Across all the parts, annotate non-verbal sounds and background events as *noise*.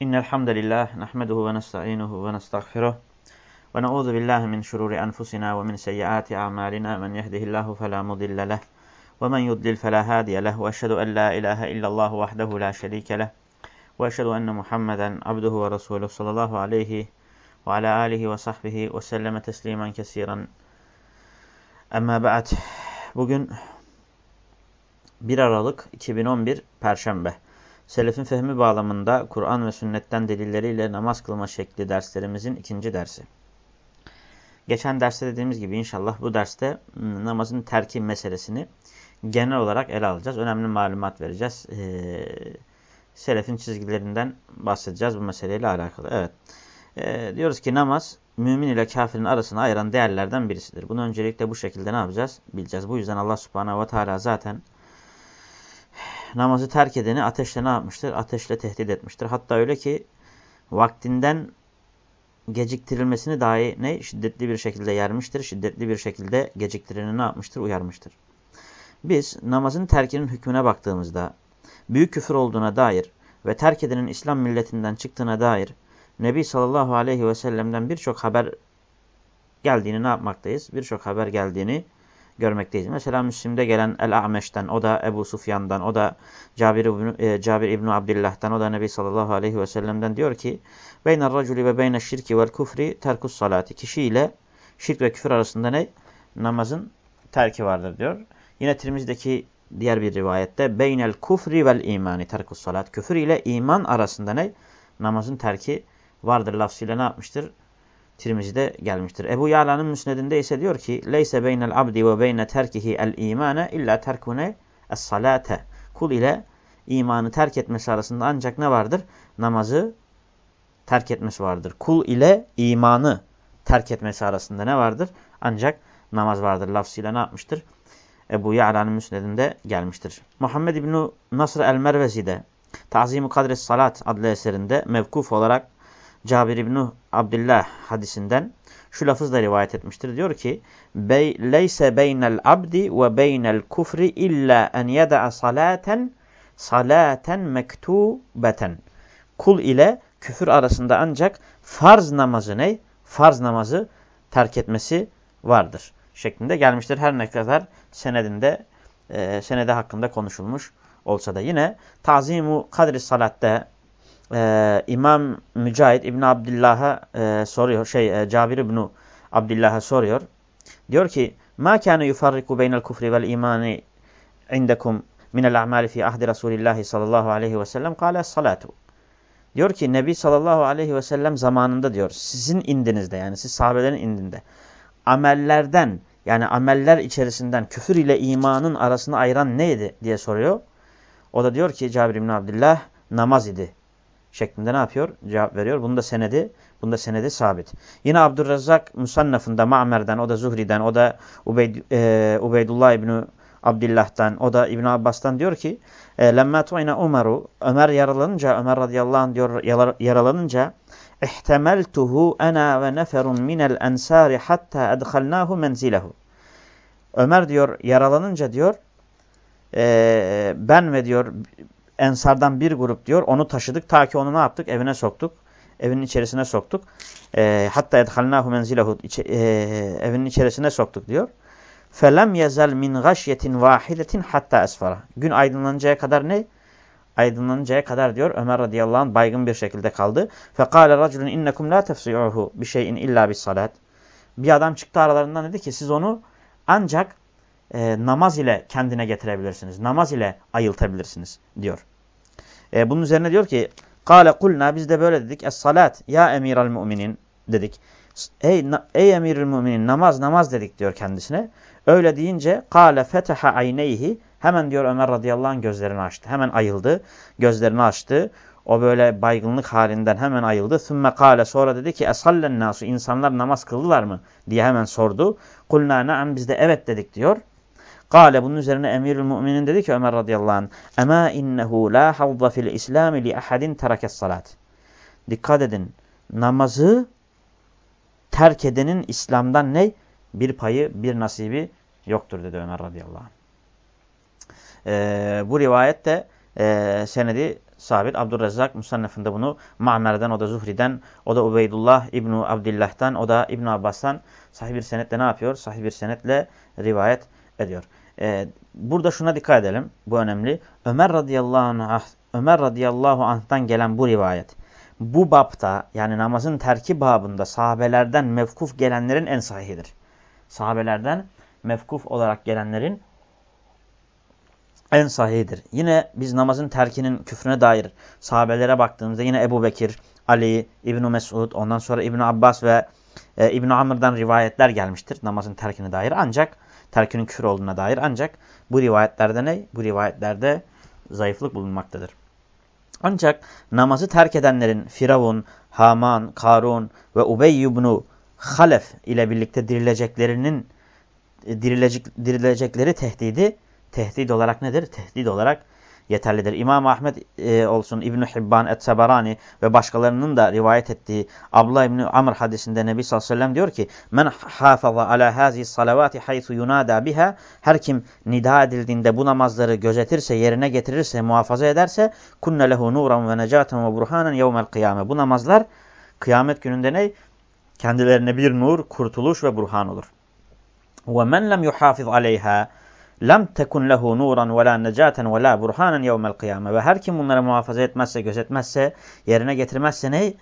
İnnel hamdelellah nahmeduhu ve nestainuhu ve nestağfiruh ve na'udzu billahi min şururi enfusina ve min seyyiati a'malina men yehdihillahu fela mudille leh ve men yudlil fela hadiye leh ve eşhedü en la ilahe illallah vahdehu la şerike leh ve eşhedü enne Muhammeden abduhu ve resuluhu sallallahu aleyhi ve ala alihi ve sahbihi ve selleme teslimen kesiren. Emma ba'd. Bugün 1 Aralık 2011 Perşembe. Selefin fehmi bağlamında Kur'an ve sünnetten delilleriyle namaz kılma şekli derslerimizin ikinci dersi. Geçen derste dediğimiz gibi inşallah bu derste namazın terki meselesini genel olarak ele alacağız. Önemli malumat vereceğiz. Ee, selefin çizgilerinden bahsedeceğiz bu meseleyle alakalı. Evet. Ee, diyoruz ki namaz mümin ile kafirin arasını ayıran değerlerden birisidir. Bunu öncelikle bu şekilde ne yapacağız? Bileceğiz. Bu yüzden Allah subhanehu ve teala zaten namazı terk edeni ateşle ne yapmıştır? Ateşle tehdit etmiştir. Hatta öyle ki vaktinden geciktirilmesini dahi ne? Şiddetli bir şekilde yermiştir. Şiddetli bir şekilde geciktireni ne yapmıştır? Uyarmıştır. Biz namazın terkinin hükmüne baktığımızda büyük küfür olduğuna dair ve terk edenin İslam milletinden çıktığına dair Nebi sallallahu aleyhi ve sellem'den birçok haber geldiğini ne yapmaktayız? Birçok haber geldiğini görmekteyiz. Mesela Müslim'de gelen El-A'meş'ten, o da Ebu Sufyan'dan, o da Cabir, İbni, e, Cabir İbni Abdillah'tan, o da Nebi sallallahu aleyhi ve sellem'den diyor ki Beyner raculi ve beyne şirki vel kufri terkus salati. Kişi ile şirk ve küfür arasında ne? Namazın terki vardır diyor. Yine Tirmiz'deki diğer bir rivayette beynel kufri vel imani terkus salat. Küfür ile iman arasında ne? Namazın terki vardır lafzıyla ne yapmıştır? Tirmizi'de gelmiştir. Ebu Yala'nın müsnedinde ise diyor ki Leyse beynel abdi ve beyne terkihi el imane illa terkune es salate. Kul ile imanı terk etmesi arasında ancak ne vardır? Namazı terk etmesi vardır. Kul ile imanı terk etmesi arasında ne vardır? Ancak namaz vardır lafzıyla ne yapmıştır? Ebu Ya'la'nın müsnedinde gelmiştir. Muhammed İbni Nasr el-Mervezi'de Tazim-i Kadres Salat adlı eserinde mevkuf olarak Cabir İbni Abdullah hadisinden şu lafızla rivayet etmiştir. Diyor ki Bey, Leyse beynel abdi ve beynel kufri illa en yeda'a salaten salaten mektubeten. Kul ile küfür arasında ancak farz namazı ne? Farz namazı terk etmesi vardır. Şeklinde gelmiştir. Her ne kadar senedinde e, senede hakkında konuşulmuş olsa da. Yine Tazimu Kadri Salat'ta e, İmam Mücahit İbn Abdullah'a e, soruyor. Şey e, Cabir İbn Abdullah'a soruyor. Diyor ki: "Ma kana yufarriku beynel kufri vel imani indekum min el a'mali fi ahdi Resulillah sallallahu aleyhi ve sellem?" Kâle salatu. Diyor ki Nebi sallallahu aleyhi ve sellem zamanında diyor sizin indinizde yani siz sahabelerin indinde amellerden yani ameller içerisinden küfür ile imanın arasını ayıran neydi diye soruyor. O da diyor ki Cabir İbni Abdullah namaz idi şeklinde ne yapıyor? Cevap veriyor. Bunda senedi, bunda senedi sabit. Yine Abdurrazzak Musannaf'ında Ma'mer'den, o da Zuhri'den, o da Ubeyd, e, Ubeydullah İbni Abdillah'tan, o da İbn Abbas'tan diyor ki Lemma tu'ina Umaru Ömer yaralanınca Ömer radıyallahu anh diyor yaralanınca İhtemeltuhu ana ve neferun minel ensari hatta edhalnahu menzilehu. Ömer diyor yaralanınca diyor e, ben ve diyor ensardan bir grup diyor onu taşıdık ta ki onu ne yaptık evine soktuk. Evinin içerisine soktuk. E, hatta edhalnahu menzilehu e, evinin içerisine soktuk diyor. Felem yezel min gashyetin vahidetin hatta esfara. Gün aydınlanıncaya kadar ne? Aydınlanıncaya kadar diyor Ömer radıyallahu anh baygın bir şekilde kaldı. Fekale raculun innekum la tefsi'uhu bir şeyin illa bis salat. Bir adam çıktı aralarından dedi ki siz onu ancak e, namaz ile kendine getirebilirsiniz. Namaz ile ayıltabilirsiniz diyor. E, bunun üzerine diyor ki Kale kulna biz de böyle dedik. Es salat ya emiral müminin dedik. Ey, ey emirül müminin namaz namaz dedik diyor kendisine. Öyle deyince kâle feteha ayneyhi hemen diyor Ömer radıyallahu anh gözlerini açtı. Hemen ayıldı. Gözlerini açtı. O böyle baygınlık halinden hemen ayıldı. Sümme kâle sonra dedi ki esallen nasu insanlar namaz kıldılar mı diye hemen sordu. Kulna naam biz de evet dedik diyor. Kale bunun üzerine emirül müminin dedi ki Ömer radıyallahu anh Ema innehu la havza fil islami li ahadin terakes salat. Dikkat edin namazı terk edenin İslam'dan ne? Bir payı, bir nasibi yoktur dedi Ömer radıyallahu anh. Ee, bu rivayet de e, senedi sabit. Abdurrezzak Musannef'inde bunu Ma'mer'den, o da Zuhri'den, o da Ubeydullah İbnu Abdillah'tan, o da İbnu Abbas'tan sahih bir senetle ne yapıyor? Sahih bir senetle rivayet ediyor. Ee, burada şuna dikkat edelim. Bu önemli. Ömer radıyallahu anh, Ömer radıyallahu anh'tan gelen bu rivayet. Bu bapta yani namazın terki babında sahabelerden mevkuf gelenlerin en sahihidir. Sahabelerden mevkuf olarak gelenlerin en sahihidir. Yine biz namazın terkinin küfrüne dair sahabelere baktığımızda yine Ebu Bekir, Ali, İbn Mesud, ondan sonra İbn Abbas ve e, İbn Amr'dan rivayetler gelmiştir namazın terkine dair. Ancak terkinin küfür olduğuna dair ancak bu rivayetlerde ne? Bu rivayetlerde zayıflık bulunmaktadır. Ancak namazı terk edenlerin Firavun, Haman, Karun ve Ubey ibn Halef ile birlikte dirileceklerinin e, dirilecek, dirilecekleri tehdidi tehdit olarak nedir? Tehdit olarak yeterlidir. İmam Ahmet e, olsun, İbn Hibban, Et-Seberani ve başkalarının da rivayet ettiği Abla İbn Amr hadisinde Nebi sallallahu aleyhi ve sellem diyor ki: "Men hafaza ala hazi salavati haythu yunada biha" Her kim nida edildiğinde bu namazları gözetirse, yerine getirirse, muhafaza ederse kunne lehu nuran ve necaten ve burhanen yevmel kıyame. Bu namazlar kıyamet gününde ne? Kendilerine bir nur, kurtuluş ve burhan olur. Ve men lem yuhafiz aleyha lem tekun lehu nuran ve la necaten ve la burhanen yevmel kıyame. Ve her kim bunları muhafaza etmezse, gözetmezse, yerine getirmezse ne?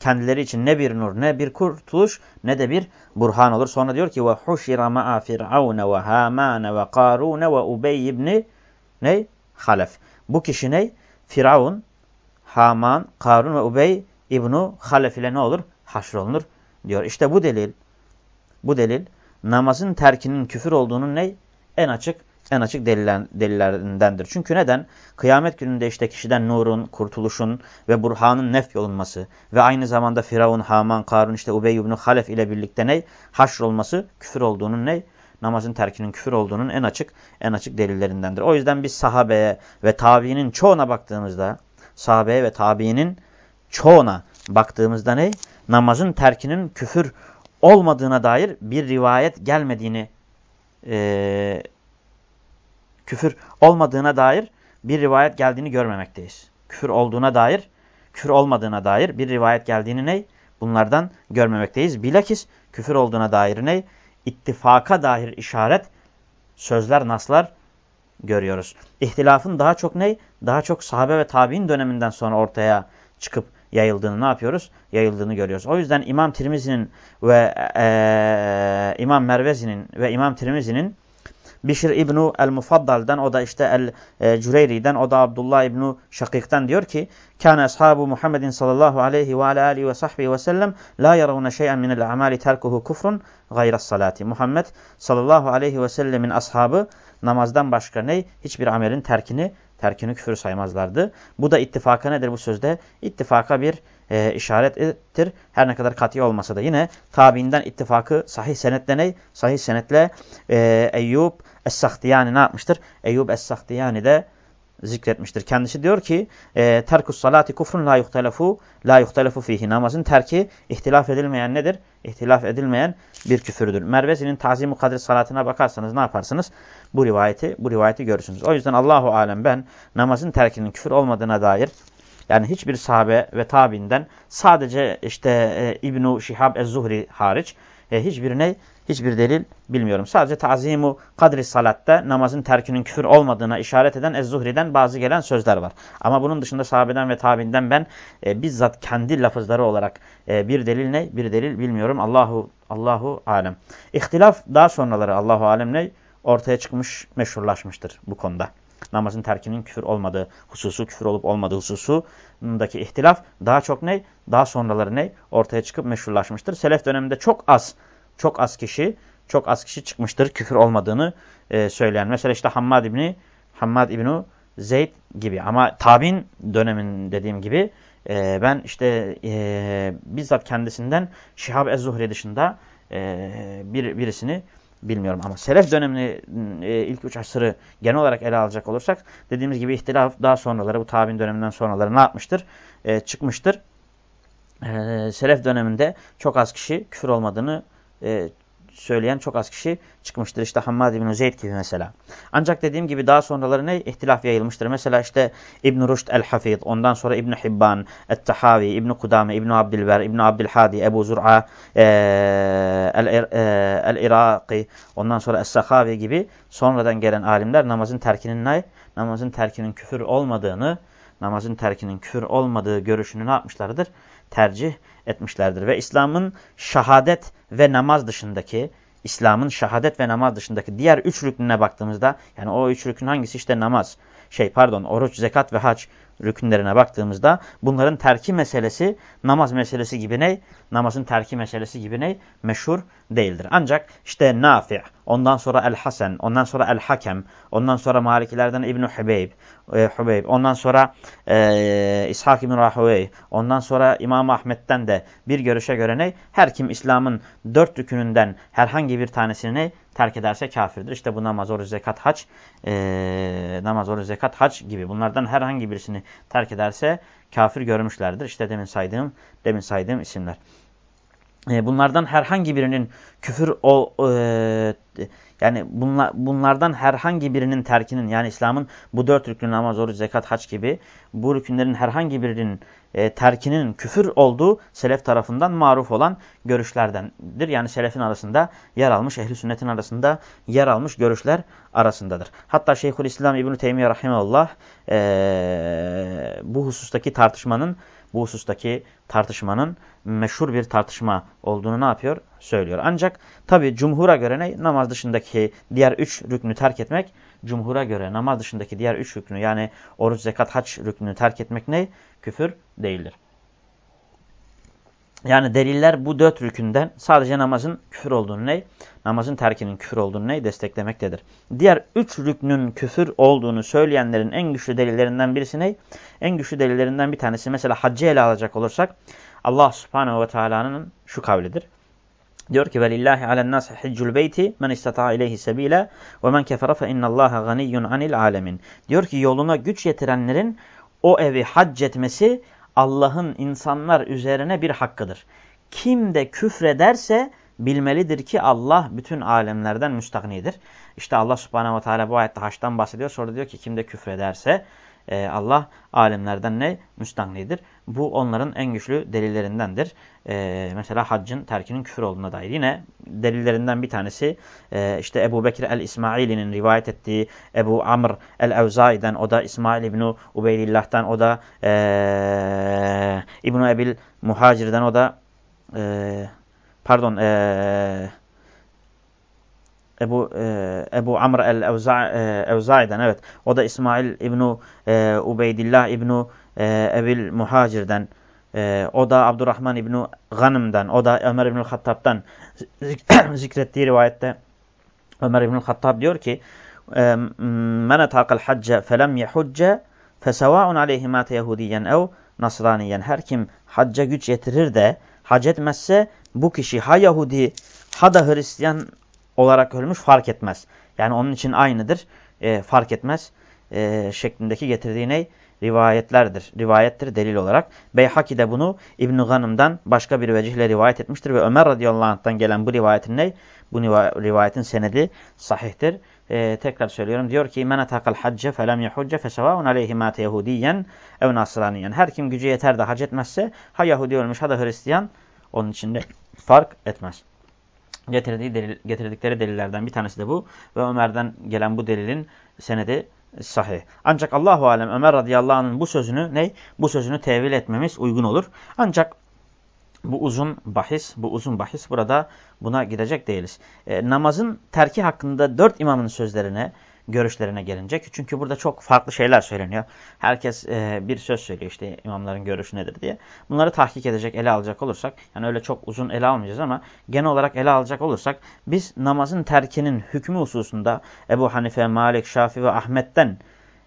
Kendileri için ne bir nur, ne bir kurtuluş, ne de bir burhan olur. Sonra diyor ki ve huşira ma'a firavune ve hamane ve karune ve ubey ibni ne? Halef. Bu kişi ne? Firavun, Haman, Karun ve Ubey İbnu Halef ile ne olur? Haşrolunur diyor. İşte bu delil, bu delil namazın terkinin küfür olduğunun ne? En açık en açık deliller, delillerindendir. Çünkü neden? Kıyamet gününde işte kişiden nurun, kurtuluşun ve burhanın nef yolunması ve aynı zamanda Firavun, Haman, Karun, işte Ubey ibn Halef ile birlikte ne? Haşr olması küfür olduğunun ne? Namazın terkinin küfür olduğunun en açık en açık delillerindendir. O yüzden biz sahabeye ve tabiinin çoğuna baktığımızda sahabeye ve tabiinin çoğuna baktığımızda ne? Namazın terkinin küfür olmadığına dair bir rivayet gelmediğini e, küfür olmadığına dair bir rivayet geldiğini görmemekteyiz. Küfür olduğuna dair, küfür olmadığına dair bir rivayet geldiğini ne? Bunlardan görmemekteyiz. Bilakis küfür olduğuna dair ne? İttifaka dair işaret, sözler, naslar görüyoruz. İhtilafın daha çok ne? Daha çok sahabe ve tabi'in döneminden sonra ortaya çıkıp yayıldığını ne yapıyoruz? Yayıldığını görüyoruz. O yüzden İmam Tirmizi'nin ve e, İmam Mervezi'nin ve İmam Tirmizi'nin Bişir İbnu el-Mufaddal'dan o da işte el-Cüreyri'den o da Abdullah İbnu Şakik'ten diyor ki Kâne ashabu Muhammedin sallallahu aleyhi ve aleyhi ve sahbihi ve sellem la yaravne şey'en minel amali terkuhu kufrun gayras salati. Muhammed sallallahu aleyhi ve sellemin ashabı namazdan başka ne? Hiçbir amelin terkini terkini küfür saymazlardı. Bu da ittifaka nedir bu sözde? İttifaka bir e, işarettir. Her ne kadar kat'i olmasa da yine tabiinden ittifakı sahih senetle ne? Sahih senetle e, Eyyub Es-Sahtiyani ne yapmıştır? Eyyub Es-Sahtiyani de zikretmiştir. Kendisi diyor ki e, terkus salati kufrun la yuhtelefu la yuhtelefu fihi. Namazın terki ihtilaf edilmeyen nedir? İhtilaf edilmeyen bir küfürdür. Mervezi'nin tazim-i kadri salatına bakarsanız ne yaparsınız? Bu rivayeti bu rivayeti görürsünüz. O yüzden Allahu alem ben namazın terkinin küfür olmadığına dair yani hiçbir sahabe ve tabinden sadece işte e, İbn-i Şihab Ez-Zuhri hariç e, hiçbirine hiçbir delil bilmiyorum. Sadece tazimu kadri salatta namazın terkinin küfür olmadığına işaret eden Ez-Zuhri'den bazı gelen sözler var. Ama bunun dışında sahabeden ve tabinden ben e, bizzat kendi lafızları olarak e, bir delil ne? Bir delil bilmiyorum. Allahu Allahu alem. İhtilaf daha sonraları Allahu alem ne? Ortaya çıkmış, meşhurlaşmıştır bu konuda namazın terkinin küfür olmadığı hususu, küfür olup olmadığı hususundaki ihtilaf daha çok ne? Daha sonraları ne? Ortaya çıkıp meşhurlaşmıştır. Selef döneminde çok az, çok az kişi, çok az kişi çıkmıştır küfür olmadığını e, söyleyen. Mesela işte Hammad İbni, Hammad İbni Zeyd gibi ama tabin dönemin dediğim gibi e, ben işte e, bizzat kendisinden Şihab Ez-Zuhri dışında e, bir, birisini bilmiyorum ama Selef dönemini e, ilk üç asırı genel olarak ele alacak olursak dediğimiz gibi ihtilaf daha sonraları bu tabin döneminden sonraları ne yapmıştır? E, çıkmıştır. E, Selef döneminde çok az kişi küfür olmadığını e, söyleyen çok az kişi çıkmıştır. İşte Hammad İbn Zeyd gibi mesela. Ancak dediğim gibi daha sonraları ne? İhtilaf yayılmıştır. Mesela işte İbn Rushd el-Hafid, ondan sonra İbn Hibban, Et-Tahavi, İbn Kudame, İbn Abdülber, İbn Abdülhadi, Ebu Zur'a, e, El-Iraqi, ondan sonra Es-Sakhavi gibi sonradan gelen alimler namazın terkinin ne? Namazın terkinin küfür olmadığını, namazın terkinin küfür olmadığı görüşünü ne yapmışlardır? Tercih etmişlerdir. Ve İslam'ın şahadet ve namaz dışındaki, İslam'ın şahadet ve namaz dışındaki diğer üç rüknüne baktığımızda, yani o üç rükün hangisi? İşte namaz, şey pardon oruç, zekat ve hac rükünlerine baktığımızda bunların terki meselesi namaz meselesi gibi ne? Namazın terki meselesi gibi ne? Meşhur değildir. Ancak işte Nafi, ondan sonra El-Hasen, ondan sonra El-Hakem, ondan sonra Malikilerden İbn-i Hubeyb, e, Hubeyb, ondan sonra e, İshak İbn Rahuvey, ondan sonra İmam Ahmet'ten de bir görüşe göre ne? Her kim İslam'ın dört rükününden herhangi bir tanesini ne? Terk ederse kafirdir. İşte bu namaz, oruç, zekat, hac, e, namaz, oruç, zekat, hac gibi bunlardan herhangi birisini terk ederse kafir görmüşlerdir. İşte demin saydığım, demin saydığım isimler. E, bunlardan herhangi birinin küfür o e, yani bunla, bunlardan herhangi birinin terkinin yani İslam'ın bu dört rükün namaz, oruç, zekat, hac gibi bu rükünlerin herhangi birinin e, terkinin küfür olduğu selef tarafından maruf olan görüşlerdendir. Yani selefin arasında yer almış, ehli sünnetin arasında yer almış görüşler arasındadır. Hatta Şeyhülislam İbn-i Teymiye Rahimeullah e, bu husustaki tartışmanın bu husustaki tartışmanın meşhur bir tartışma olduğunu ne yapıyor? Söylüyor. Ancak tabi cumhura göre ne? Namaz dışındaki diğer üç rüknü terk etmek, cumhura göre namaz dışındaki diğer üç rüknü yani oruç, zekat, haç rüknünü terk etmek ne? Küfür değildir. Yani deliller bu dört rükünden sadece namazın küfür olduğunu ne? Namazın terkinin küfür olduğunu ne? Desteklemektedir. Diğer üç rüknün küfür olduğunu söyleyenlerin en güçlü delillerinden birisi ne? En güçlü delillerinden bir tanesi mesela haccı ele alacak olursak Allah subhanehu ve teala'nın şu kavlidir. Diyor ki velillahi alen nas hiccul beyti men istata ileyhi sebila ve men kefere fe innallaha ganiyyun anil alemin. Diyor ki yoluna güç yetirenlerin o evi hac etmesi Allah'ın insanlar üzerine bir hakkıdır. Kim de küfrederse bilmelidir ki Allah bütün alemlerden müstahnidir. İşte Allah subhanehu ve teala bu ayette haçtan bahsediyor. Sonra diyor ki kim de küfrederse e, Allah alemlerden ne? Müstahnidir. Bu onların en güçlü delillerindendir. E, mesela haccın terkinin küfür olduğuna dair. Yine delillerinden bir tanesi e, işte Ebu Bekir el-İsmaili'nin rivayet ettiği Ebu Amr el-Evzai'den o da İsmail İbni Ubeydillah'tan o da e, İbni Ebil Muhacir'den o da e, pardon eee Ebu e, Ebu Amr el-Evzai'den evet. O da İsmail İbnu e, Ubeydillah İbnu e, Ebil Muhacir'den. E, o da Abdurrahman İbnu Ghanım'dan. O da Ömer İbnül Hattab'dan *coughs* zikrettiği rivayette Ömer İbnül Hattab diyor ki Men etakal hacce felem yehucce fesevaun aleyhi mâte yehudiyen ev nasraniyen. Her kim hacca güç yetirir de hac etmezse bu kişi ha Yahudi ha da Hristiyan olarak ölmüş fark etmez. Yani onun için aynıdır. E, fark etmez e, şeklindeki getirdiği ne? Rivayetlerdir. Rivayettir delil olarak. Beyhaki de bunu İbn-i Ganım'dan başka bir vecihle rivayet etmiştir. Ve Ömer radıyallahu anh'tan gelen bu rivayetin ne? Bu rivayetin senedi sahihtir. Ee, tekrar söylüyorum. Diyor ki men atakal hacce felem yehucce fesevaun aleyhi mate yahudiyen ev nasraniyen. Her kim gücü yeter de hac etmezse ha Yahudi ölmüş ha da Hristiyan onun içinde fark etmez getirdiği delil, getirdikleri delillerden bir tanesi de bu. Ve Ömer'den gelen bu delilin senedi sahih. Ancak Allahu alem Ömer radıyallahu anh'ın bu sözünü ne? Bu sözünü tevil etmemiz uygun olur. Ancak bu uzun bahis, bu uzun bahis burada buna gidecek değiliz. E, namazın terki hakkında dört imamın sözlerine görüşlerine gelinecek. Çünkü burada çok farklı şeyler söyleniyor. Herkes e, bir söz söylüyor işte imamların görüşü nedir diye. Bunları tahkik edecek, ele alacak olursak, yani öyle çok uzun ele almayacağız ama genel olarak ele alacak olursak, biz namazın terkinin hükmü hususunda Ebu Hanife, Malik, Şafi ve Ahmet'ten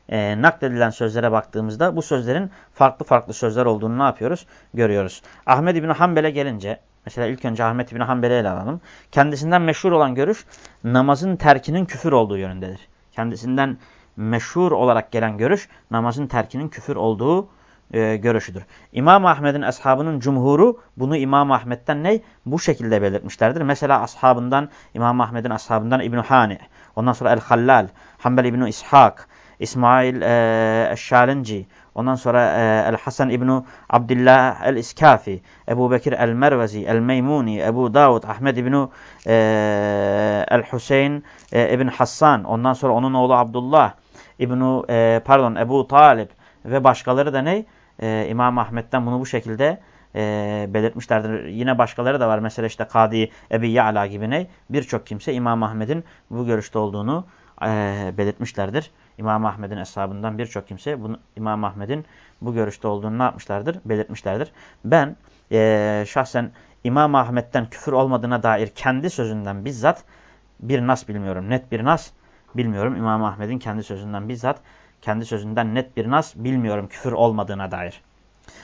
e, nakledilen sözlere baktığımızda bu sözlerin farklı farklı sözler olduğunu ne yapıyoruz? Görüyoruz. Ahmet İbni Hanbel'e gelince, mesela ilk önce Ahmet İbni Hanbel'e ele alalım. Kendisinden meşhur olan görüş namazın terkinin küfür olduğu yönündedir kendisinden meşhur olarak gelen görüş namazın terkinin küfür olduğu e, görüşüdür. İmam Ahmed'in ashabının cumhuru bunu İmam Ahmed'den ne? Bu şekilde belirtmişlerdir. Mesela ashabından, İmam Ahmed'in ashabından İbn Hani, ondan sonra El-Hallal, Hanbel İbn İshak, İsmail e, Şalinci, ondan sonra e, El-Hasan İbn Abdullah El-İskafi, Ebu Bekir El-Mervezi, El-Meymuni, Ebu Davud, Ahmed İbn e, El-Hüseyin e, İbn Hassan, ondan sonra onun oğlu Abdullah, İbn e, pardon Ebu Talib ve başkaları da ne? e, İmam Ahmet'ten bunu bu şekilde e, belirtmişlerdir. Yine başkaları da var. Mesela işte Kadi Ebi Ya'la gibi ne? Birçok kimse İmam Ahmet'in bu görüşte olduğunu e, belirtmişlerdir. İmam Ahmet'in hesabından birçok kimse bunu, İmam Ahmet'in bu görüşte olduğunu ne yapmışlardır? Belirtmişlerdir. Ben e, şahsen İmam Ahmet'ten küfür olmadığına dair kendi sözünden bizzat bir nas bilmiyorum. Net bir nas bilmiyorum. İmam Ahmet'in kendi sözünden bizzat kendi sözünden net bir nas bilmiyorum küfür olmadığına dair.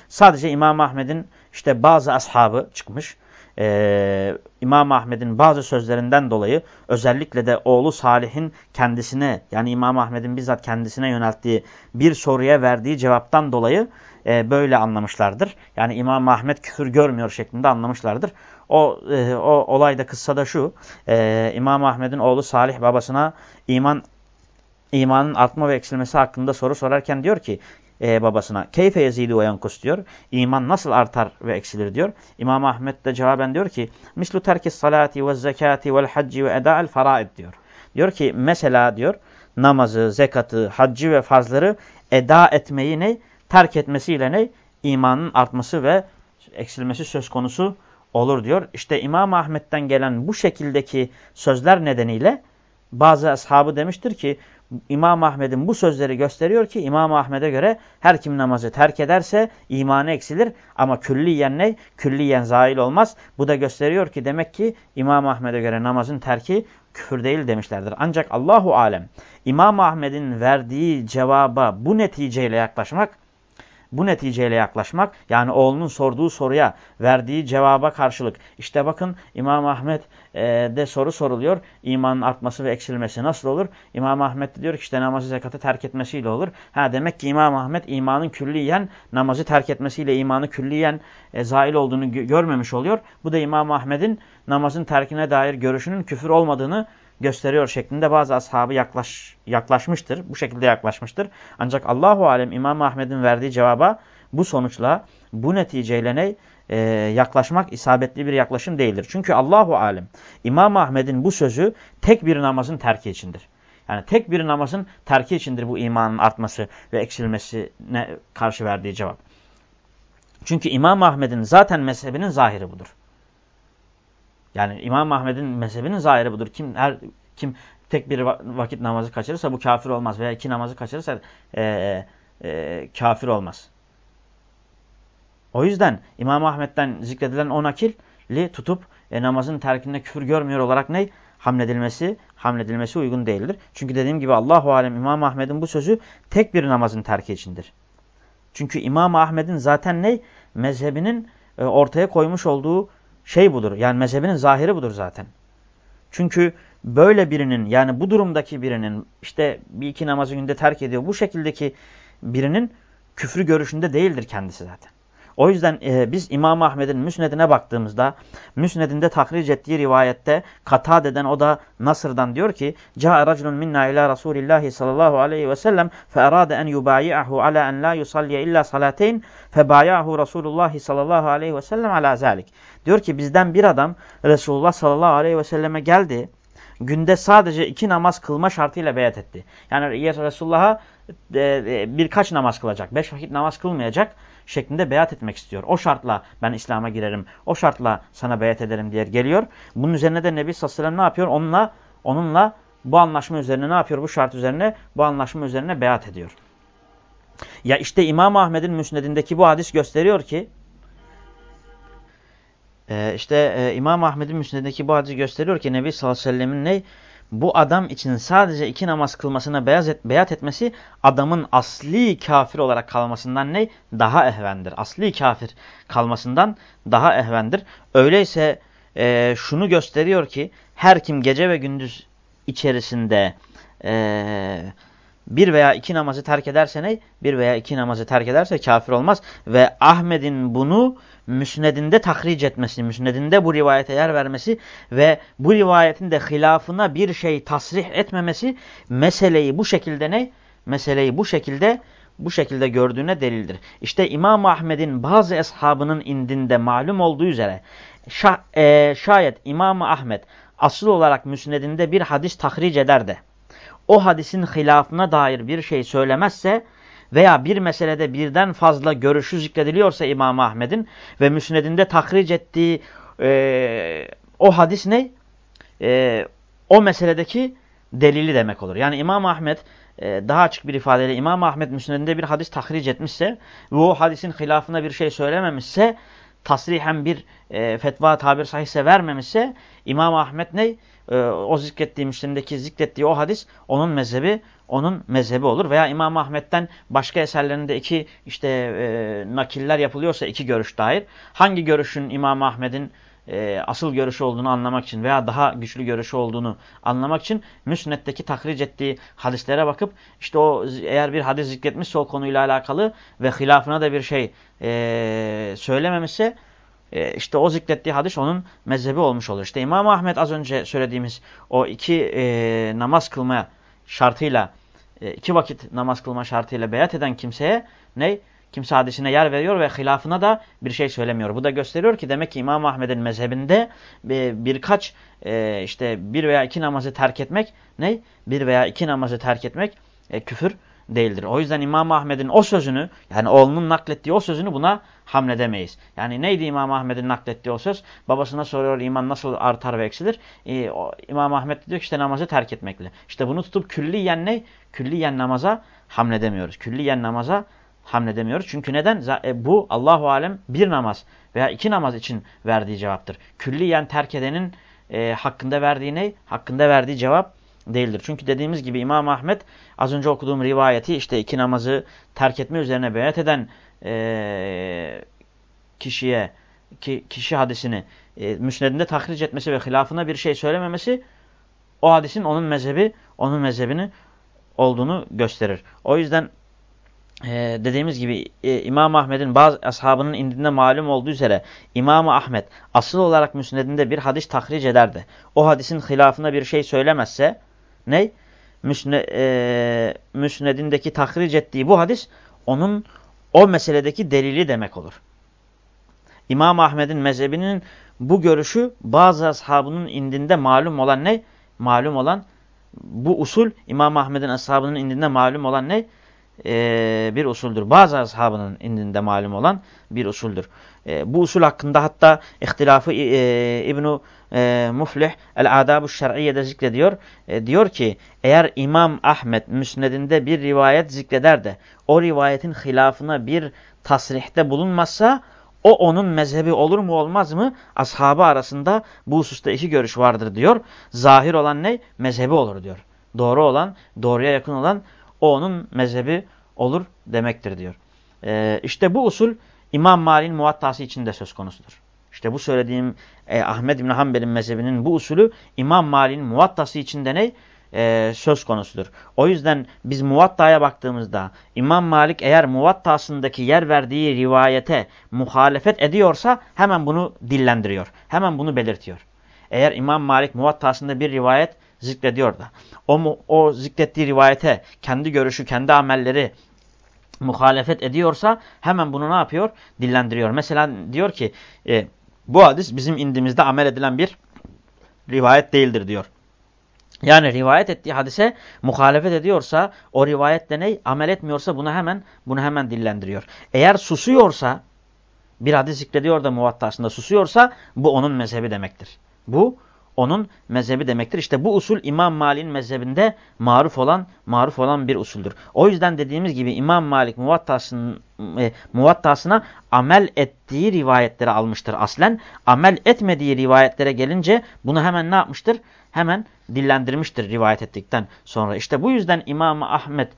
Sadece İmam Ahmed'in işte bazı ashabı çıkmış. Ee, İmam Ahmed'in bazı sözlerinden dolayı özellikle de oğlu Salih'in kendisine yani İmam Ahmed'in bizzat kendisine yönelttiği bir soruya verdiği cevaptan dolayı e, böyle anlamışlardır. Yani İmam Ahmed küfür görmüyor şeklinde anlamışlardır. O, e, o olayda kıssada şu e, İmam Ahmed'in oğlu Salih babasına iman imanın artma ve eksilmesi hakkında soru sorarken diyor ki e, babasına keyfe yezidu ve yankus diyor. İman nasıl artar ve eksilir diyor. İmam Ahmet de cevaben diyor ki mislu terkis salati ve zekati vel hacci ve eda'el faraid diyor. Diyor ki mesela diyor namazı, zekatı, haccı ve farzları eda etmeyi ne? Terk etmesiyle ne? İmanın artması ve eksilmesi söz konusu olur diyor. İşte İmam Ahmet'ten gelen bu şekildeki sözler nedeniyle bazı ashabı demiştir ki İmam Ahmed'in bu sözleri gösteriyor ki İmam Ahmed'e göre her kim namazı terk ederse imanı eksilir ama külliyen ne? Külliyen zail olmaz. Bu da gösteriyor ki demek ki İmam Ahmed'e göre namazın terki küfür değil demişlerdir. Ancak Allahu alem İmam Ahmed'in verdiği cevaba bu neticeyle yaklaşmak bu neticeyle yaklaşmak yani oğlunun sorduğu soruya verdiği cevaba karşılık. İşte bakın İmam Ahmet e, de soru soruluyor. İmanın artması ve eksilmesi nasıl olur? İmam Ahmet diyor ki işte namazı zekatı terk etmesiyle olur. Ha demek ki İmam Ahmet imanın külliyen namazı terk etmesiyle imanı külliyen e, zail olduğunu görmemiş oluyor. Bu da İmam Ahmet'in namazın terkine dair görüşünün küfür olmadığını gösteriyor şeklinde bazı ashabı yaklaş, yaklaşmıştır. Bu şekilde yaklaşmıştır. Ancak Allahu Alem İmam Ahmed'in verdiği cevaba bu sonuçla, bu neticeyle ne? Ee, yaklaşmak isabetli bir yaklaşım değildir. Çünkü Allahu Alem İmam Ahmed'in bu sözü tek bir namazın terki içindir. Yani tek bir namazın terki içindir bu imanın artması ve eksilmesine karşı verdiği cevap. Çünkü İmam Ahmed'in zaten mezhebinin zahiri budur. Yani İmam Ahmed'in mezhebinin zahiri budur. Kim her kim tek bir vakit namazı kaçırırsa bu kafir olmaz veya iki namazı kaçırırsa e, e, kafir olmaz. O yüzden İmam Ahmed'den zikredilen o nakilli tutup e, namazın terkinde küfür görmüyor olarak ne? Hamledilmesi, hamledilmesi uygun değildir. Çünkü dediğim gibi Allahu Alem İmam Ahmed'in bu sözü tek bir namazın terki içindir. Çünkü İmam Ahmed'in zaten ne? Mezhebinin e, ortaya koymuş olduğu şey budur. Yani mezhebinin zahiri budur zaten. Çünkü böyle birinin yani bu durumdaki birinin işte bir iki namazı günde terk ediyor. Bu şekildeki birinin küfrü görüşünde değildir kendisi zaten. O yüzden e, biz İmam Ahmed'in müsnedine baktığımızda müsnedinde tahric ettiği rivayette Katade'den o da Nasır'dan diyor ki Câ'a raculun minna ila Resulillahi sallallahu aleyhi ve sellem fe erade en yubayi'ahu ala en la yusalliye illa salateyn febayahu Resulullah sallallahu aleyhi ve sellem ala zalik. Diyor ki bizden bir adam Resulullah sallallahu aleyhi ve selleme geldi günde sadece iki namaz kılma şartıyla beyat etti. Yani Resulullah'a e, e, birkaç namaz kılacak, beş vakit namaz kılmayacak şeklinde beyat etmek istiyor. O şartla ben İslam'a girerim, o şartla sana beyat ederim diye geliyor. Bunun üzerine de Nebi sallallahu aleyhi ve sellem ne yapıyor? Onunla, onunla bu anlaşma üzerine ne yapıyor? Bu şart üzerine, bu anlaşma üzerine beyat ediyor. Ya işte İmam Ahmed'in müsnedindeki bu hadis gösteriyor ki, e, işte e, İmam Ahmed'in müsnedindeki bu hadis gösteriyor ki Nebi sallallahu aleyhi ve sellemin ne? Bu adam için sadece iki namaz kılmasına beyaz et, beyat etmesi adamın asli kafir olarak kalmasından ne? Daha ehvendir. Asli kafir kalmasından daha ehvendir. Öyleyse e, şunu gösteriyor ki her kim gece ve gündüz içerisinde e, bir veya iki namazı terk ederse ne? Bir veya iki namazı terk ederse kafir olmaz. Ve Ahmet'in bunu müsnedinde tahric etmesi, müsnedinde bu rivayete yer vermesi ve bu rivayetin de hilafına bir şey tasrih etmemesi meseleyi bu şekilde ne? Meseleyi bu şekilde bu şekilde gördüğüne delildir. İşte İmam Ahmed'in bazı eshabının indinde malum olduğu üzere şah, e, şayet İmam Ahmed asıl olarak müsnedinde bir hadis tahric eder de o hadisin hilafına dair bir şey söylemezse veya bir meselede birden fazla görüşü zikrediliyorsa İmam Ahmed'in ve müsnedinde tahric ettiği e, o hadis ne? E, o meseledeki delili demek olur. Yani İmam Ahmed e, daha açık bir ifadeyle İmam Ahmed müsnedinde bir hadis tahric etmişse ve o hadisin hilafına bir şey söylememişse tasrihen bir e, fetva tabir sahihse vermemişse İmam Ahmed ne? E, o zikrettiği müslimdeki zikrettiği o hadis onun mezhebi onun mezhebi olur. Veya İmam Ahmet'ten başka eserlerinde iki işte e, nakiller yapılıyorsa iki görüş dair. Hangi görüşün İmam Ahmet'in e, asıl görüşü olduğunu anlamak için veya daha güçlü görüşü olduğunu anlamak için Müsnet'teki tahric ettiği hadislere bakıp işte o eğer bir hadis zikretmişse o konuyla alakalı ve hilafına da bir şey e, söylememişse e, işte o zikrettiği hadis onun mezhebi olmuş olur. İşte İmam Ahmet az önce söylediğimiz o iki e, namaz kılma şartıyla e, iki vakit namaz kılma şartıyla beyat eden kimseye ne? Kimse hadisine yer veriyor ve hilafına da bir şey söylemiyor. Bu da gösteriyor ki demek ki İmam Ahmed'in mezhebinde e, birkaç e, işte bir veya iki namazı terk etmek ne? Bir veya iki namazı terk etmek küfür değildir. O yüzden İmam Ahmed'in o sözünü yani oğlunun naklettiği o sözünü buna hamledemeyiz. Yani neydi İmam Ahmed'in naklettiği o söz? Babasına soruyor iman nasıl artar ve eksilir? Ee, o, İmam Ahmed diyor ki işte namazı terk etmekle. İşte bunu tutup külliyen ne? Külliyen namaza hamledemiyoruz. Külliyen namaza hamledemiyoruz. Çünkü neden? E, bu Allahu Alem bir namaz veya iki namaz için verdiği cevaptır. Külliyen terk edenin e, hakkında verdiği ne? Hakkında verdiği cevap değildir. Çünkü dediğimiz gibi İmam Ahmet az önce okuduğum rivayeti işte iki namazı terk etme üzerine beyat eden e, kişiye ki, kişi hadisini e, müsnedinde tahric etmesi ve hilafına bir şey söylememesi o hadisin onun mezhebi onun mezhebini olduğunu gösterir. O yüzden e, dediğimiz gibi e, İmam Ahmed'in bazı ashabının indinde malum olduğu üzere İmam Ahmed asıl olarak müsnedinde bir hadis tahric ederdi. O hadisin hilafına bir şey söylemezse ne? Müsne, e, müsnedindeki tahric ettiği bu hadis onun o meseledeki delili demek olur. İmam Ahmed'in mezhebinin bu görüşü bazı ashabının indinde malum olan ne? Malum olan bu usul İmam Ahmed'in ashabının indinde malum olan ne? Ee, bir usuldür. Bazı ashabının indinde malum olan bir usuldür. Ee, bu usul hakkında hatta ihtilafı e, İbn-i e, Muflih El-Adabu Şer'iye'de zikrediyor. E, diyor ki eğer İmam Ahmet müsnedinde bir rivayet zikreder de o rivayetin hilafına bir tasrihte bulunmazsa o onun mezhebi olur mu olmaz mı? Ashabı arasında bu hususta iki görüş vardır diyor. Zahir olan ne? Mezhebi olur diyor. Doğru olan, doğruya yakın olan o onun mezhebi olur demektir diyor. Ee, işte bu usul İmam Malik'in muvattası içinde söz konusudur. İşte bu söylediğim e, Ahmed İbni Hanbel'in mezhebinin bu usulü İmam Malik'in muvattası içinde ne? E, söz konusudur. O yüzden biz muvattaya baktığımızda İmam Malik eğer muvattasındaki yer verdiği rivayete muhalefet ediyorsa hemen bunu dillendiriyor. Hemen bunu belirtiyor. Eğer İmam Malik muvattasında bir rivayet zikrediyor da o, o zikrettiği rivayete kendi görüşü, kendi amelleri muhalefet ediyorsa hemen bunu ne yapıyor? Dillendiriyor. Mesela diyor ki e, bu hadis bizim indimizde amel edilen bir rivayet değildir diyor. Yani rivayet ettiği hadise muhalefet ediyorsa o rivayetle ne amel etmiyorsa bunu hemen bunu hemen dillendiriyor. Eğer susuyorsa bir hadis zikrediyor da muvattasında susuyorsa bu onun mezhebi demektir. Bu onun mezhebi demektir. İşte bu usul İmam Malik'in mezhebinde maruf olan maruf olan bir usuldür. O yüzden dediğimiz gibi İmam Malik muvattasının e, muvattasına amel ettiği rivayetleri almıştır aslen. Amel etmediği rivayetlere gelince bunu hemen ne yapmıştır? Hemen dillendirmiştir rivayet ettikten sonra. İşte bu yüzden İmam Ahmet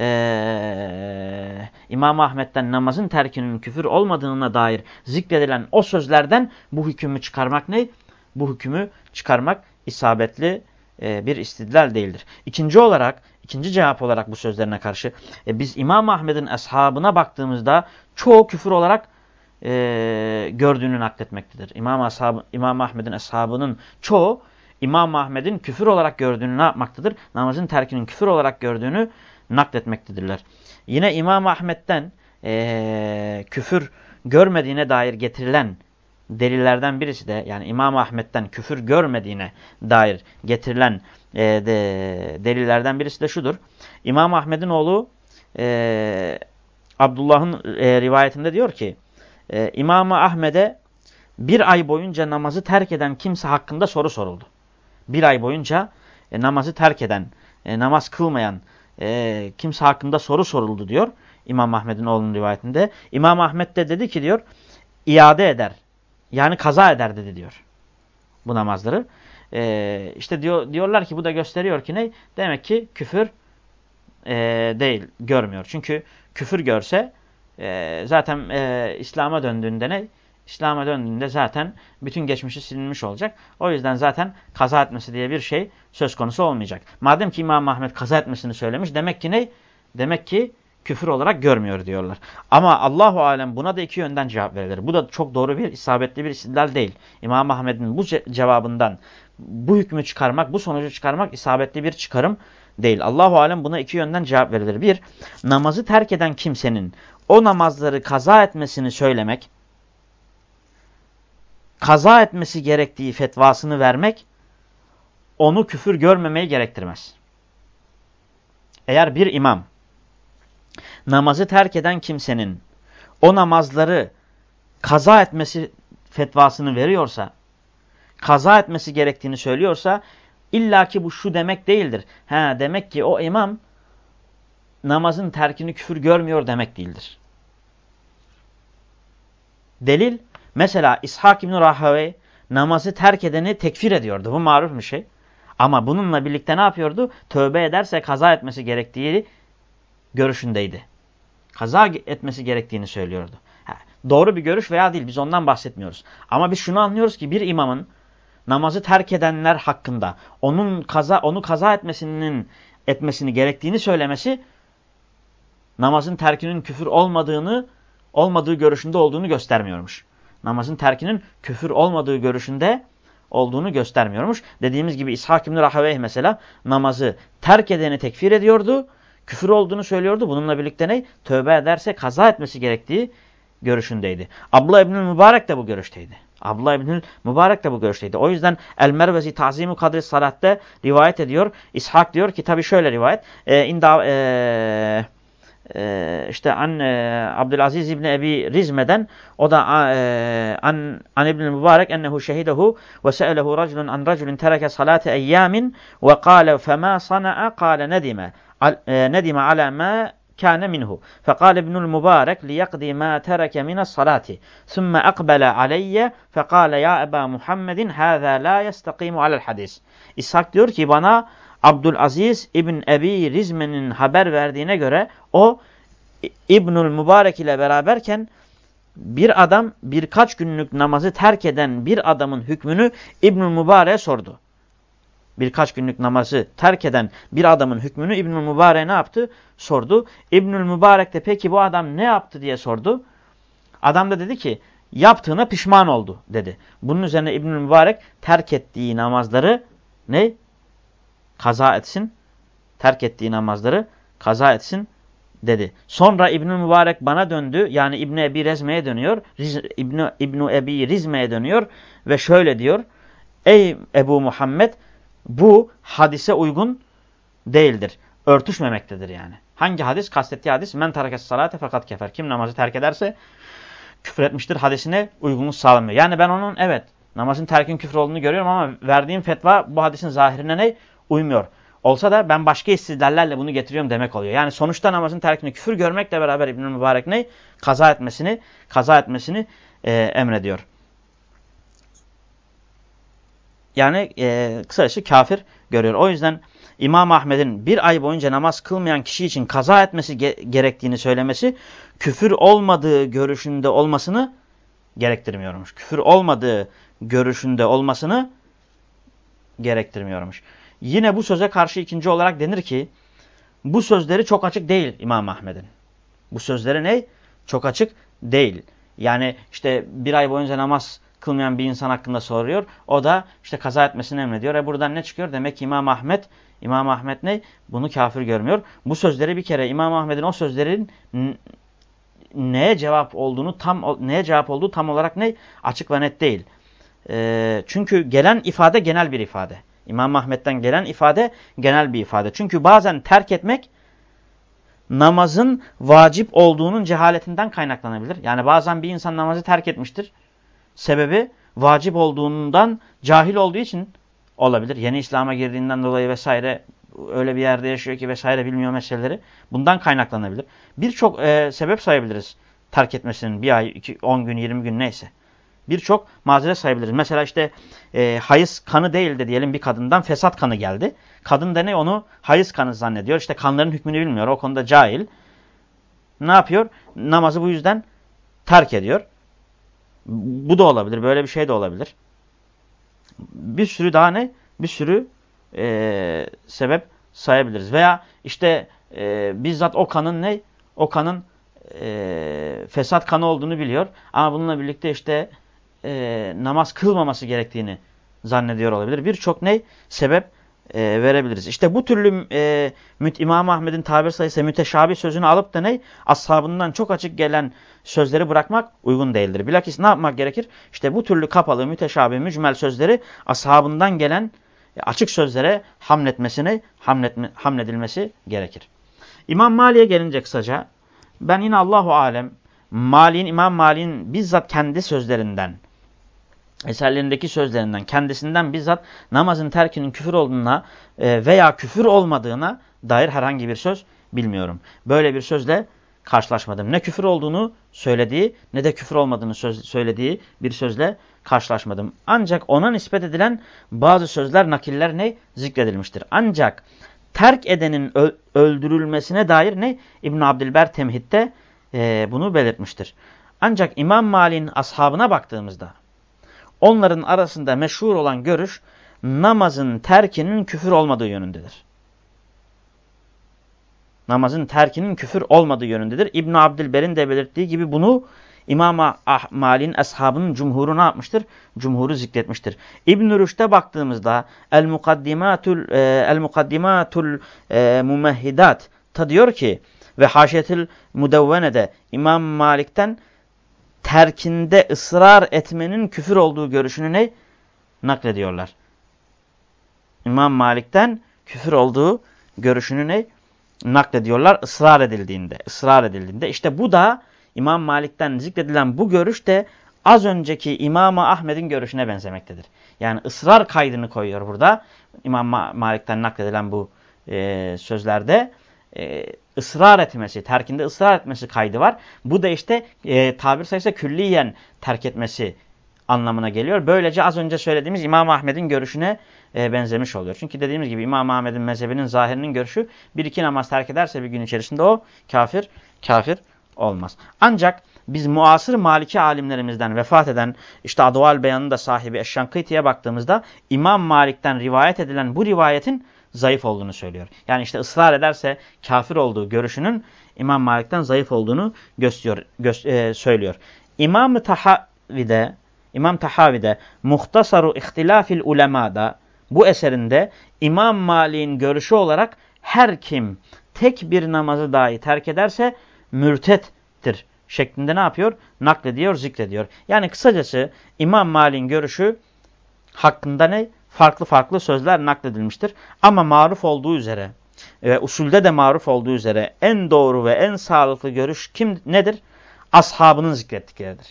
ee, İmam Ahmet'ten namazın terkinin küfür olmadığına dair zikredilen o sözlerden bu hükmü çıkarmak ne? Bu hükmü çıkarmak isabetli e, bir istidlal değildir. İkinci olarak, ikinci cevap olarak bu sözlerine karşı e, biz İmam Ahmed'in eshabına baktığımızda çoğu küfür olarak e, gördüğünü nakletmektedir. İmam, ashab, İmam Ahmed'in eshabının çoğu İmam Ahmed'in küfür olarak gördüğünü ne yapmaktadır? Namazın terkinin küfür olarak gördüğünü nakletmektedirler. Yine İmam Ahmed'den e, küfür görmediğine dair getirilen delillerden birisi de yani İmam Ahmet'ten küfür görmediğine dair getirilen e, de, delillerden birisi de şudur. İmam Ahmet'in oğlu e, Abdullah'ın e, rivayetinde diyor ki e, İmam Ahmet'e bir ay boyunca namazı terk eden kimse hakkında soru soruldu. Bir ay boyunca e, namazı terk eden, e, namaz kılmayan e, kimse hakkında soru soruldu diyor. İmam Ahmet'in oğlunun rivayetinde. İmam Ahmet de dedi ki diyor iade eder. Yani kaza eder dedi diyor. Bu namazları. Ee, işte diyor, diyorlar ki bu da gösteriyor ki ne? Demek ki küfür e, değil, görmüyor. Çünkü küfür görse e, zaten e, İslam'a döndüğünde ne? İslam'a döndüğünde zaten bütün geçmişi silinmiş olacak. O yüzden zaten kaza etmesi diye bir şey söz konusu olmayacak. Madem ki İmam Ahmet kaza etmesini söylemiş demek ki ne? Demek ki küfür olarak görmüyor diyorlar. Ama Allahu alem buna da iki yönden cevap verilir. Bu da çok doğru bir isabetli bir istidlal değil. İmam Ahmed'in bu cevabından bu hükmü çıkarmak, bu sonucu çıkarmak isabetli bir çıkarım değil. Allahu alem buna iki yönden cevap verilir. Bir, namazı terk eden kimsenin o namazları kaza etmesini söylemek, kaza etmesi gerektiği fetvasını vermek onu küfür görmemeyi gerektirmez. Eğer bir imam namazı terk eden kimsenin o namazları kaza etmesi fetvasını veriyorsa, kaza etmesi gerektiğini söylüyorsa illaki bu şu demek değildir. Ha demek ki o imam namazın terkini küfür görmüyor demek değildir. Delil mesela İshak İbn Rahave namazı terk edeni tekfir ediyordu. Bu maruf bir şey. Ama bununla birlikte ne yapıyordu? Tövbe ederse kaza etmesi gerektiği görüşündeydi kaza etmesi gerektiğini söylüyordu. Ha, doğru bir görüş veya değil biz ondan bahsetmiyoruz. Ama biz şunu anlıyoruz ki bir imamın namazı terk edenler hakkında onun kaza onu kaza etmesinin etmesini gerektiğini söylemesi namazın terkinin küfür olmadığını olmadığı görüşünde olduğunu göstermiyormuş. Namazın terkinin küfür olmadığı görüşünde olduğunu göstermiyormuş. Dediğimiz gibi İshak İbn Rahaveyh mesela namazı terk edeni tekfir ediyordu küfür olduğunu söylüyordu. Bununla birlikte ne? Tövbe ederse kaza etmesi gerektiği görüşündeydi. Abla İbnül Mübarek de bu görüşteydi. Abla İbnül Mübarek de bu görüşteydi. O yüzden El Mervezi Tazim-i Kadri Salat'te rivayet ediyor. İshak diyor ki tabi şöyle rivayet. E, inda, e, e, işte an e, Abdülaziz İbni Ebi Rizme'den o da e, an, an İbnül Mübarek ennehu şehidehu ve se'elehu raculun an raculun tereke salate eyyamin ve kâle femâ sana'a kâle nedime. E, nedime ala ma kâne minhu. Fekal İbnül Mübarek liyakdi ma tereke mine salati. Sümme akbele aleyye fekale ya Eba Muhammedin hâzâ la yestakimu alel hadis. İshak diyor ki bana Abdülaziz İbn Ebi Rizme'nin haber verdiğine göre o İbnül Mübarek ile beraberken bir adam birkaç günlük namazı terk eden bir adamın hükmünü İbnül Mübarek'e sordu birkaç günlük namazı terk eden bir adamın hükmünü İbnül Mübarek ne yaptı? Sordu. İbnül Mübarek de peki bu adam ne yaptı diye sordu. Adam da dedi ki yaptığına pişman oldu dedi. Bunun üzerine İbnül Mübarek terk ettiği namazları ne? Kaza etsin. Terk ettiği namazları kaza etsin dedi. Sonra İbnül Mübarek bana döndü. Yani İbni Ebi Rezme'ye dönüyor. Riz, İbni, Ebi Rizme'ye dönüyor. Ve şöyle diyor. Ey Ebu Muhammed bu hadise uygun değildir. Örtüşmemektedir yani. Hangi hadis? Kastettiği hadis men terakes salate fakat kefer. Kim namazı terk ederse küfür etmiştir hadisine uygunluk sağlamıyor. Yani ben onun evet namazın terkin küfür olduğunu görüyorum ama verdiğim fetva bu hadisin zahirine ne? Uymuyor. Olsa da ben başka istidlallerle bunu getiriyorum demek oluyor. Yani sonuçta namazın terkini küfür görmekle beraber İbn-i Mübarek ne? Kaza etmesini, kaza etmesini e, emrediyor. Yani e, kısacası kafir görüyor. O yüzden İmam Ahmed'in bir ay boyunca namaz kılmayan kişi için kaza etmesi ge gerektiğini söylemesi küfür olmadığı görüşünde olmasını gerektirmiyormuş. Küfür olmadığı görüşünde olmasını gerektirmiyormuş. Yine bu söze karşı ikinci olarak denir ki bu sözleri çok açık değil İmam Ahmed'in. Bu sözleri ne? Çok açık değil. Yani işte bir ay boyunca namaz kılmayan bir insan hakkında soruyor. O da işte kaza etmesini emrediyor. E buradan ne çıkıyor? Demek ki İmam Ahmet, İmam Ahmet ne? Bunu kafir görmüyor. Bu sözleri bir kere İmam Ahmet'in o sözlerin neye cevap olduğunu tam neye cevap olduğu tam olarak ne? Açık ve net değil. E, çünkü gelen ifade genel bir ifade. İmam Ahmet'ten gelen ifade genel bir ifade. Çünkü bazen terk etmek namazın vacip olduğunun cehaletinden kaynaklanabilir. Yani bazen bir insan namazı terk etmiştir. Sebebi vacip olduğundan cahil olduğu için olabilir. Yeni İslam'a girdiğinden dolayı vesaire öyle bir yerde yaşıyor ki vesaire bilmiyor meseleleri. Bundan kaynaklanabilir. Birçok e, sebep sayabiliriz terk etmesinin bir ay, iki, on gün, yirmi gün neyse. Birçok mazeret sayabiliriz. Mesela işte e, hayız kanı değil de diyelim bir kadından fesat kanı geldi. Kadın da ne onu hayız kanı zannediyor. İşte kanların hükmünü bilmiyor. O konuda cahil. Ne yapıyor? Namazı bu yüzden terk ediyor. Bu da olabilir. Böyle bir şey de olabilir. Bir sürü daha ne? Bir sürü e, sebep sayabiliriz. Veya işte e, bizzat o kanın ne? O kanın e, fesat kanı olduğunu biliyor. Ama bununla birlikte işte e, namaz kılmaması gerektiğini zannediyor olabilir. Birçok ne? Sebep e, verebiliriz. İşte bu türlü e, İmam Ahmed'in tabir sayısı müteşabi sözünü alıp da ne? Ashabından çok açık gelen sözleri bırakmak uygun değildir. Bilakis ne yapmak gerekir? İşte bu türlü kapalı, müteşabi, mücmel sözleri ashabından gelen açık sözlere hamletmesini, hamletme, hamledilmesi gerekir. İmam Mali'ye gelince kısaca, ben yine Allahu Alem, Mali'nin, İmam Mali'nin bizzat kendi sözlerinden, eserlerindeki sözlerinden, kendisinden bizzat namazın terkinin küfür olduğuna e, veya küfür olmadığına dair herhangi bir söz bilmiyorum. Böyle bir sözle karşılaşmadım. Ne küfür olduğunu söylediği ne de küfür olmadığını söz, söylediği bir sözle karşılaşmadım. Ancak ona nispet edilen bazı sözler, nakiller ne? Zikredilmiştir. Ancak terk edenin öldürülmesine dair ne? İbn Abdülber temhitte e, bunu belirtmiştir. Ancak İmam Mali'nin ashabına baktığımızda onların arasında meşhur olan görüş namazın terkinin küfür olmadığı yönündedir. Namazın terkinin küfür olmadığı yönündedir. İbn Abdülber'in de belirttiği gibi bunu İmam Mali'nin ashabının cumhuru ne yapmıştır? Cumhuru zikretmiştir. İbn-i Rüşd'e baktığımızda El-Mukaddimatul e, El Mukaddimatul e, Mumehhidat diyor ki ve Haşetil Mudevvene'de İmam Malik'ten terkinde ısrar etmenin küfür olduğu görüşünü ne? Naklediyorlar. İmam Malik'ten küfür olduğu görüşünü ne? Naklediyorlar ısrar edildiğinde. ısrar edildiğinde. İşte bu da İmam Malik'ten zikredilen bu görüş de az önceki İmam Ahmed'in görüşüne benzemektedir. Yani ısrar kaydını koyuyor burada. İmam Malik'ten nakledilen bu e, sözlerde e, ısrar etmesi, terkinde ısrar etmesi kaydı var. Bu da işte e, tabir sayısı külliyen terk etmesi anlamına geliyor. Böylece az önce söylediğimiz İmam Ahmed'in görüşüne e, benzemiş oluyor. Çünkü dediğimiz gibi İmam Ahmed'in mezhebinin zahirinin görüşü bir iki namaz terk ederse bir gün içerisinde o kafir, kafir olmaz. Ancak biz muasır Maliki alimlerimizden vefat eden işte Adval Beyan'ın da sahibi Eşşankıti'ye baktığımızda İmam Malik'ten rivayet edilen bu rivayetin zayıf olduğunu söylüyor. Yani işte ısrar ederse kafir olduğu görüşünün İmam Malik'ten zayıf olduğunu gösteriyor, gö e, söylüyor. İmam-ı Tahavi'de İmam Tahavi'de Muhtasaru İhtilafil Ulema'da bu eserinde İmam Malik'in görüşü olarak her kim tek bir namazı dahi terk ederse mürtettir şeklinde ne yapıyor? Naklediyor, zikrediyor. Yani kısacası İmam Malik'in görüşü hakkında ne? Farklı farklı sözler nakledilmiştir. Ama maruf olduğu üzere ve usulde de maruf olduğu üzere en doğru ve en sağlıklı görüş kim nedir? Ashabının zikrettikleridir.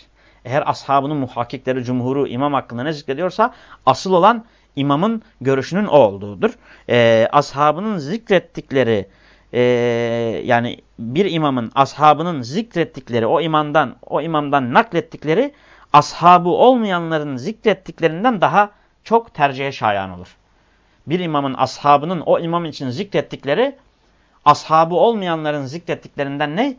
Eğer ashabının muhakkikleri, cumhuru, imam hakkında ne zikrediyorsa asıl olan imamın görüşünün o olduğudur. Ee, ashabının zikrettikleri e, yani bir imamın ashabının zikrettikleri o imamdan o imamdan naklettikleri ashabı olmayanların zikrettiklerinden daha çok tercihe şayan olur. Bir imamın ashabının o imam için zikrettikleri ashabı olmayanların zikrettiklerinden ne?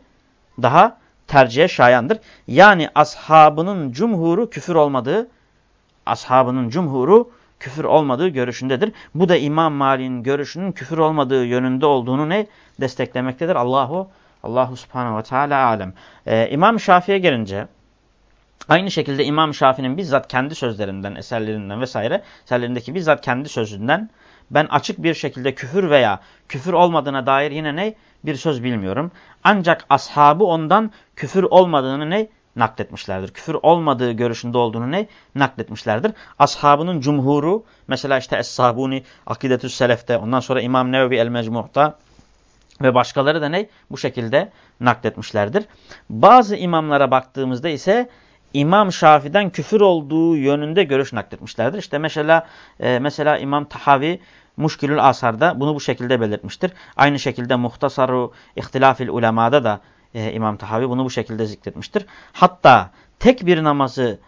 Daha tercihe şayandır. Yani ashabının cumhuru küfür olmadığı, ashabının cumhuru küfür olmadığı görüşündedir. Bu da İmam Malik'in görüşünün küfür olmadığı yönünde olduğunu ne desteklemektedir? Allahu Allahu Subhanahu ve Teala alem. Ee, İmam Şafii'ye gelince aynı şekilde İmam Şafii'nin bizzat kendi sözlerinden, eserlerinden vesaire eserlerindeki bizzat kendi sözünden ben açık bir şekilde küfür veya küfür olmadığına dair yine ne bir söz bilmiyorum. Ancak ashabı ondan küfür olmadığını ne nakletmişlerdir. Küfür olmadığı görüşünde olduğunu ne? Nakletmişlerdir. Ashabının cumhuru mesela işte Es-Sabuni Akidetü Selef'te ondan sonra İmam Nevevi El-Mecmuh'ta ve başkaları da ne? Bu şekilde nakletmişlerdir. Bazı imamlara baktığımızda ise İmam Şafi'den küfür olduğu yönünde görüş nakletmişlerdir. İşte mesela e, mesela İmam Tahavi Muşkilül Asar'da bunu bu şekilde belirtmiştir. Aynı şekilde Muhtasaru İhtilafil Ulema'da da e, İmam Tahavi bunu bu şekilde zikretmiştir. Hatta tek bir namazı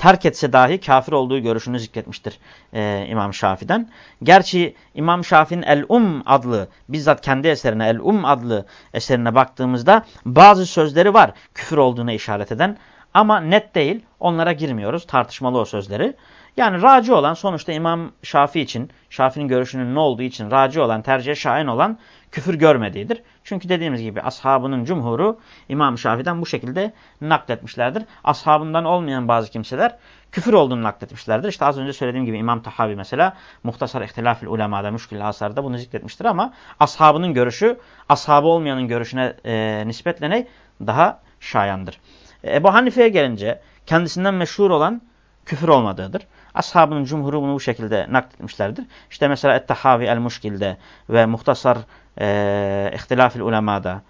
terk etse dahi kafir olduğu görüşünü zikretmiştir e, İmam Şafi'den. Gerçi İmam Şafi'nin El-Um adlı, bizzat kendi eserine El-Um adlı eserine baktığımızda bazı sözleri var küfür olduğuna işaret eden. Ama net değil, onlara girmiyoruz, tartışmalı o sözleri. Yani raci olan sonuçta İmam Şafi için, Şafi'nin görüşünün ne olduğu için raci olan, tercih şahin olan küfür görmediğidir. Çünkü dediğimiz gibi ashabının cumhuru İmam Şafi'den bu şekilde nakletmişlerdir. Ashabından olmayan bazı kimseler küfür olduğunu nakletmişlerdir. İşte az önce söylediğim gibi İmam Tahavi mesela Muhtasar İhtilafil Ulema'da, Müşkül Asar'da bunu zikretmiştir ama ashabının görüşü, ashabı olmayanın görüşüne e, nispetle ne? Daha şayandır. Ebu Hanife'ye gelince kendisinden meşhur olan küfür olmadığıdır. Ashabının cumhuru bunu bu şekilde nakletmişlerdir. İşte mesela Et-Tahavi El-Muşkil'de ve Muhtasar e, İhtilafil Ulema'da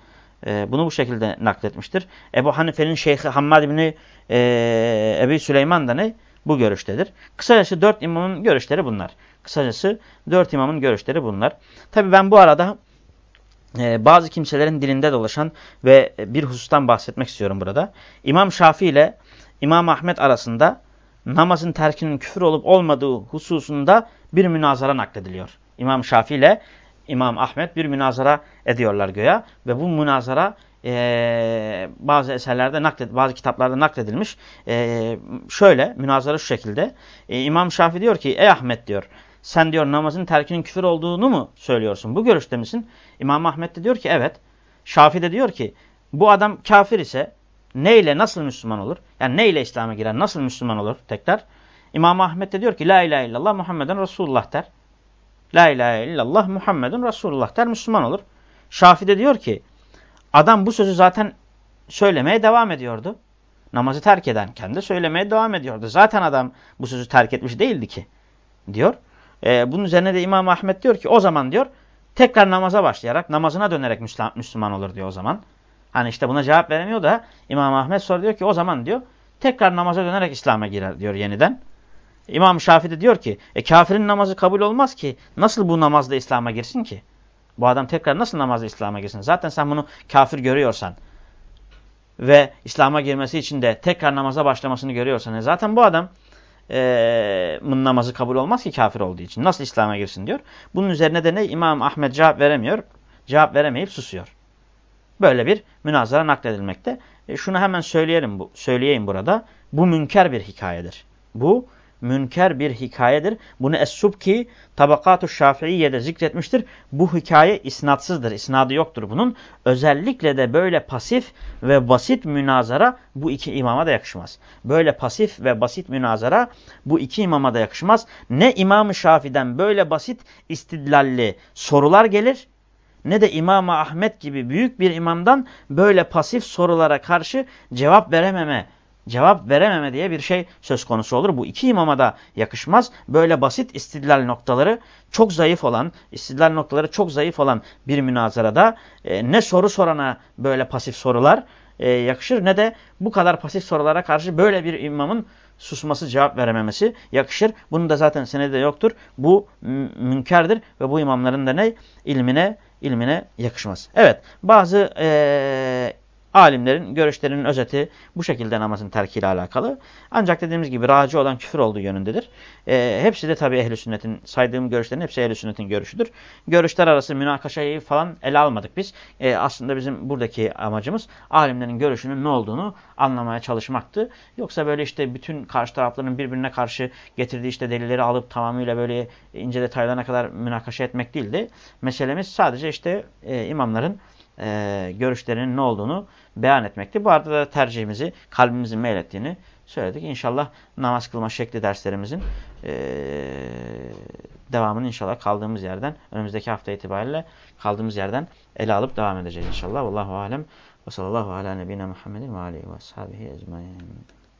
e, bunu bu şekilde nakletmiştir. Ebu Hanife'nin Şeyhi Hammad İbni e, Ebu Süleyman da ne? Bu görüştedir. Kısacası dört imamın görüşleri bunlar. Kısacası dört imamın görüşleri bunlar. Tabi ben bu arada e, bazı kimselerin dilinde dolaşan ve bir husustan bahsetmek istiyorum burada. İmam Şafii ile İmam Ahmet arasında namazın terkinin küfür olup olmadığı hususunda bir münazara naklediliyor. İmam Şafii ile İmam Ahmet bir münazara ediyorlar göya ve bu münazara e, bazı eserlerde naklet, bazı kitaplarda nakledilmiş. E, şöyle münazara şu şekilde. E, İmam Şafii diyor ki ey Ahmet diyor sen diyor namazın terkinin küfür olduğunu mu söylüyorsun? Bu görüşte misin? İmam Ahmet de diyor ki evet. Şafii de diyor ki bu adam kafir ise neyle nasıl Müslüman olur? Yani neyle İslam'a girer? Nasıl Müslüman olur? Tekrar. İmam Ahmet de diyor ki La ilahe illallah Muhammeden Resulullah der. La ilahe illallah Muhammedun Resulullah der Müslüman olur. Şafi de diyor ki adam bu sözü zaten söylemeye devam ediyordu. Namazı terk eden kendi söylemeye devam ediyordu. Zaten adam bu sözü terk etmiş değildi ki diyor. Ee, bunun üzerine de İmam Ahmet diyor ki o zaman diyor tekrar namaza başlayarak namazına dönerek Müslüman olur diyor o zaman. Hani işte buna cevap veremiyor da İmam Ahmet soruyor diyor ki o zaman diyor tekrar namaza dönerek İslam'a girer diyor yeniden. İmam Şafii de diyor ki e kafirin namazı kabul olmaz ki nasıl bu namazda İslam'a girsin ki? Bu adam tekrar nasıl namazda İslam'a girsin? Zaten sen bunu kafir görüyorsan ve İslam'a girmesi için de tekrar namaza başlamasını görüyorsan e zaten bu adam e, namazı kabul olmaz ki kafir olduğu için. Nasıl İslam'a girsin diyor. Bunun üzerine de ne? İmam Ahmet cevap veremiyor. Cevap veremeyip susuyor. Böyle bir münazara nakledilmekte. E, şunu hemen söyleyelim bu, söyleyeyim burada. Bu münker bir hikayedir. Bu münker bir hikayedir. Bunu Es-Subki Şafiiye'de zikretmiştir. Bu hikaye isnatsızdır. İsnadı yoktur bunun. Özellikle de böyle pasif ve basit münazara bu iki imama da yakışmaz. Böyle pasif ve basit münazara bu iki imama da yakışmaz. Ne İmam-ı Şafi'den böyle basit istidlalli sorular gelir ne de İmam Ahmet gibi büyük bir imamdan böyle pasif sorulara karşı cevap verememe cevap verememe diye bir şey söz konusu olur. Bu iki imama da yakışmaz. Böyle basit istidlal noktaları çok zayıf olan, istidlal noktaları çok zayıf olan bir münazarada e, ne soru sorana böyle pasif sorular e, yakışır ne de bu kadar pasif sorulara karşı böyle bir imamın susması, cevap verememesi yakışır. Bunun da zaten senede yoktur. Bu münkerdir ve bu imamların da ne? ilmine ilmine yakışmaz. Evet bazı e, alimlerin görüşlerinin özeti bu şekilde namazın terkiyle alakalı. Ancak dediğimiz gibi raci olan küfür olduğu yönündedir. E, hepsi de tabi ehl sünnetin saydığım görüşlerin hepsi ehl sünnetin görüşüdür. Görüşler arası münakaşayı falan ele almadık biz. E, aslında bizim buradaki amacımız alimlerin görüşünün ne olduğunu anlamaya çalışmaktı. Yoksa böyle işte bütün karşı tarafların birbirine karşı getirdiği işte delilleri alıp tamamıyla böyle ince detaylarına kadar münakaşa etmek değildi. Meselemiz sadece işte e, imamların e, görüşlerinin ne olduğunu beyan etmekti. Bu arada da tercihimizi, kalbimizin meylettiğini söyledik. İnşallah namaz kılma şekli derslerimizin e, devamını inşallah kaldığımız yerden, önümüzdeki hafta itibariyle kaldığımız yerden ele alıp devam edeceğiz inşallah. Allahu alem ve sallallahu ala nebine Muhammedin ve aleyhi ve ashabihi ecmain.